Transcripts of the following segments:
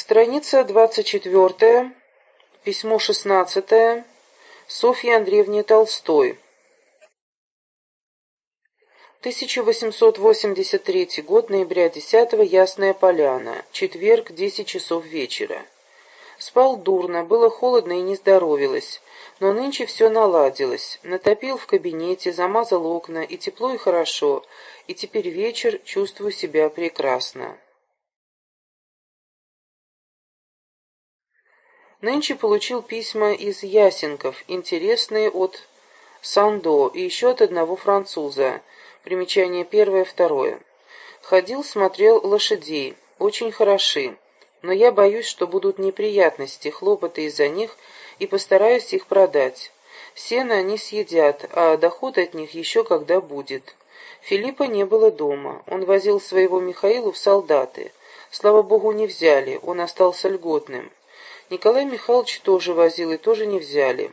Страница 24, письмо 16, Софье Андреевне Толстой. 1883 год, ноября 10 Ясная Поляна, четверг, 10 часов вечера. Спал дурно, было холодно и не здоровилось, но нынче все наладилось. Натопил в кабинете, замазал окна, и тепло, и хорошо, и теперь вечер, чувствую себя прекрасно. Нынче получил письма из Ясенков, интересные от Сандо и еще от одного француза. Примечание первое, второе. Ходил, смотрел лошадей. Очень хороши. Но я боюсь, что будут неприятности, хлопоты из-за них, и постараюсь их продать. Сено они съедят, а доход от них еще когда будет. Филиппа не было дома. Он возил своего Михаилу в солдаты. Слава богу, не взяли, он остался льготным. Николай Михайлович тоже возил и тоже не взяли.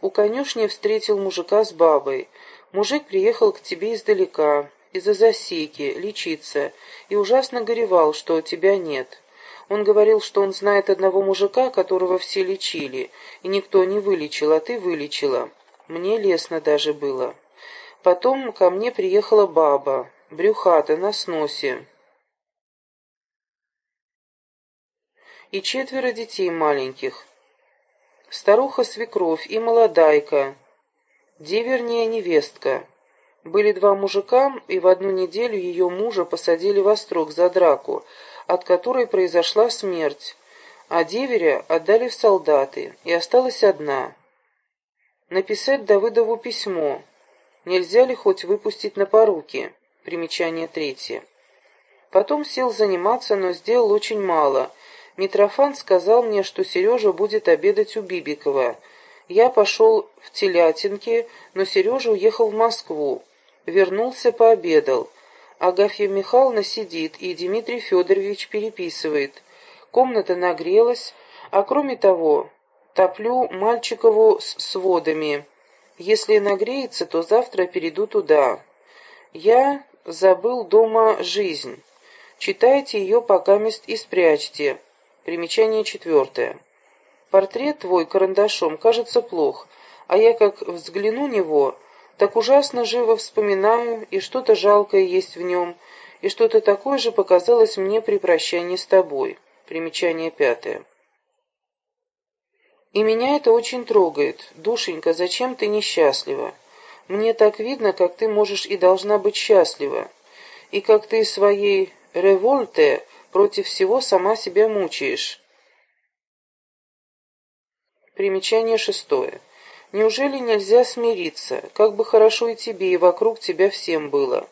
У конюшни встретил мужика с бабой. Мужик приехал к тебе издалека, из-за засеки, лечиться, и ужасно горевал, что тебя нет. Он говорил, что он знает одного мужика, которого все лечили, и никто не вылечил, а ты вылечила. Мне лестно даже было. Потом ко мне приехала баба, брюхата, на сносе. И четверо детей маленьких. Старуха-свекровь и молодайка, деверняя невестка. Были два мужика, и в одну неделю ее мужа посадили во строк за драку, от которой произошла смерть, а деверя отдали в солдаты, и осталась одна. Написать Давыдову письмо. Нельзя ли хоть выпустить на поруки? Примечание третье. Потом сел заниматься, но сделал очень мало, Митрофан сказал мне, что Сережа будет обедать у Бибикова. Я пошел в Телятинки, но Сережа уехал в Москву. Вернулся, пообедал. Агафья Михайловна сидит, и Дмитрий Федорович переписывает. Комната нагрелась, а кроме того, топлю Мальчикову с сводами. Если нагреется, то завтра перейду туда. Я забыл дома жизнь. Читайте ее пока мест и спрячьте. Примечание четвертое. Портрет твой карандашом кажется плох, а я как взгляну него, так ужасно живо вспоминаю, и что-то жалкое есть в нем, и что-то такое же показалось мне при прощании с тобой. Примечание пятое. И меня это очень трогает. Душенька, зачем ты несчастлива? Мне так видно, как ты можешь и должна быть счастлива, и как ты своей револьте против всего сама себя мучаешь. Примечание шестое. Неужели нельзя смириться? Как бы хорошо и тебе, и вокруг тебя всем было.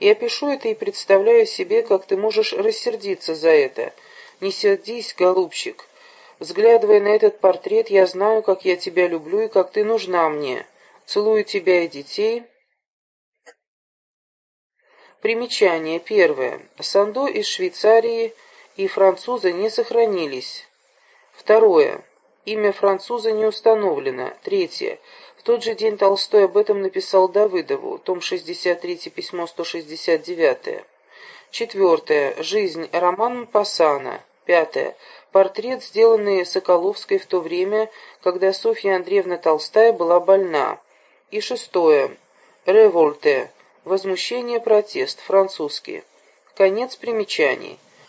Я пишу это и представляю себе, как ты можешь рассердиться за это. Не сердись, голубчик. Взглядывая на этот портрет, я знаю, как я тебя люблю и как ты нужна мне. Целую тебя и детей, Примечание. Первое. Сандо из Швейцарии и француза не сохранились. Второе. Имя француза не установлено. Третье. В тот же день Толстой об этом написал Давыдову, том 63, письмо 169. Четвертое. Жизнь. Роман Пассана. Пятое. Портрет, сделанный Соколовской в то время, когда Софья Андреевна Толстая была больна. И шестое. Револьте. Возмущение, протест. Французский. Конец примечаний.